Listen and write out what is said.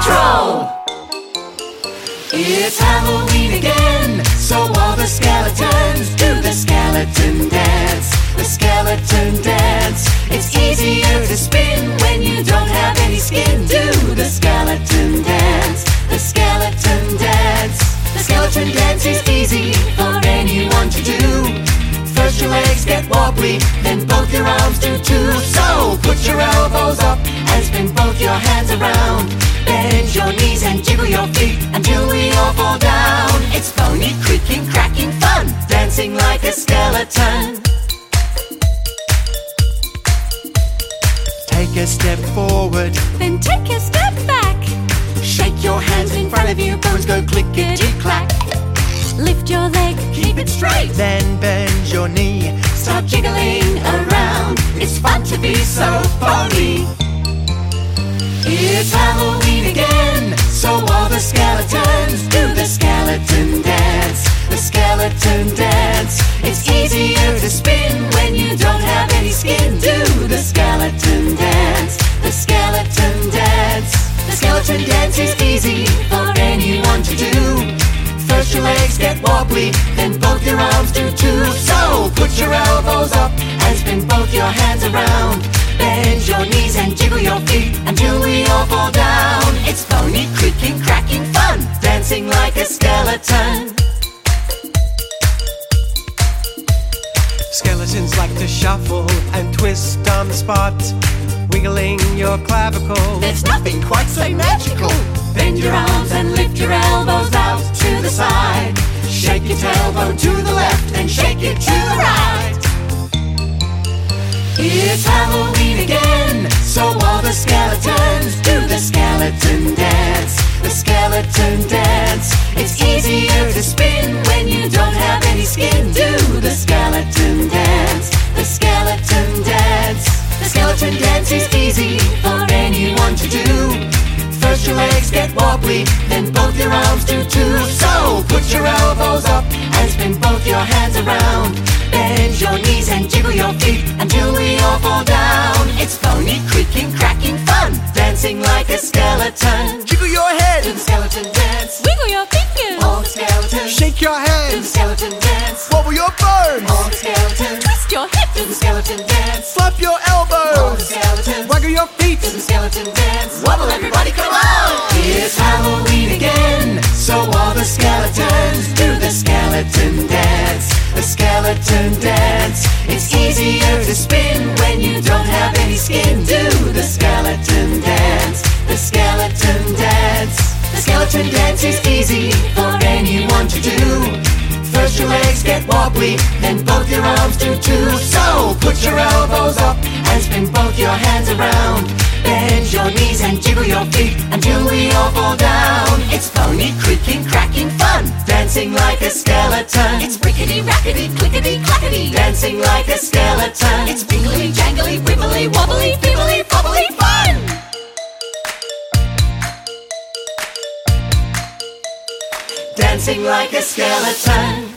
Patrol! It's Halloween again, so all the skeletons do the skeleton dance. The skeleton dance. It's easier to spin when you don't have any skin. Do the skeleton dance. The skeleton dance. The skeleton dance is easy for anyone to do. First your legs get wobbly, then both your arms do too. So put your elbows up your hands around. Bend your knees and jiggle your feet until we all fall down. It's phony, creaking, cracking fun, dancing like a skeleton. Take a step forward, Then take a step back. Shake your hands in front of you, bones go clickety clack. Lift your leg. Keep it straight, then bend your knee. start jiggling around. It's fun to be so phony. It's Halloween again, so all the skeletons do the skeleton dance. The skeleton dance. It's easier to spin when you don't have any skin. Do the skeleton dance. The skeleton dance. The skeleton dance is easy for anyone to do. First your legs get wobbly, then both your arms do too. So put your elbows up and spin both your hands around. Bend your knees and jiggle your feet until we all fall down. It's phony, creaking, cracking fun, dancing like a skeleton. Skeletons like to shuffle and twist on the spot, wiggling your clavicle. There's nothing quite so magical. Bend your arms and lift your elbows out to the side. Shake your tailbone to the left and shake it to the right. It's Halloween again, so all the skeletons do the skeleton dance. The skeleton dance. It's easier to spin when you don't have any skin. Do the skeleton dance. The skeleton dance. The skeleton dance is easy for anyone to do. First your legs get wobbly, then both your arms do too. So put your elbows up and spin both your hands around. Bend your knees and dance. Wiggle your fingers. All the skeletons. shake your hands. Do the skeleton dance. wobble your bones, All the skeletons. Twist your hips. Do the skeleton dance. flap your elbows. All the skeletons. waggle your feet. Do the skeleton dance. Wobble everybody, come on! It's Halloween again, so all the skeletons do the skeleton dance. The skeleton dance. It's easier to spin when you don't have any skin. Do the skeleton dance. The skeleton dance. Skeleton dance is easy for anyone to do. First your legs get wobbly, then both your arms do too. So put your elbows up and spin both your hands around. Bend your knees and jiggle your feet until we all fall down. It's phony, creaking, cracking fun, dancing like a skeleton. It's rickety, rackety, clickety, clackety, dancing like a skeleton. It's bingly, jangly, wibbly, wobbly, Dancing like a skeleton.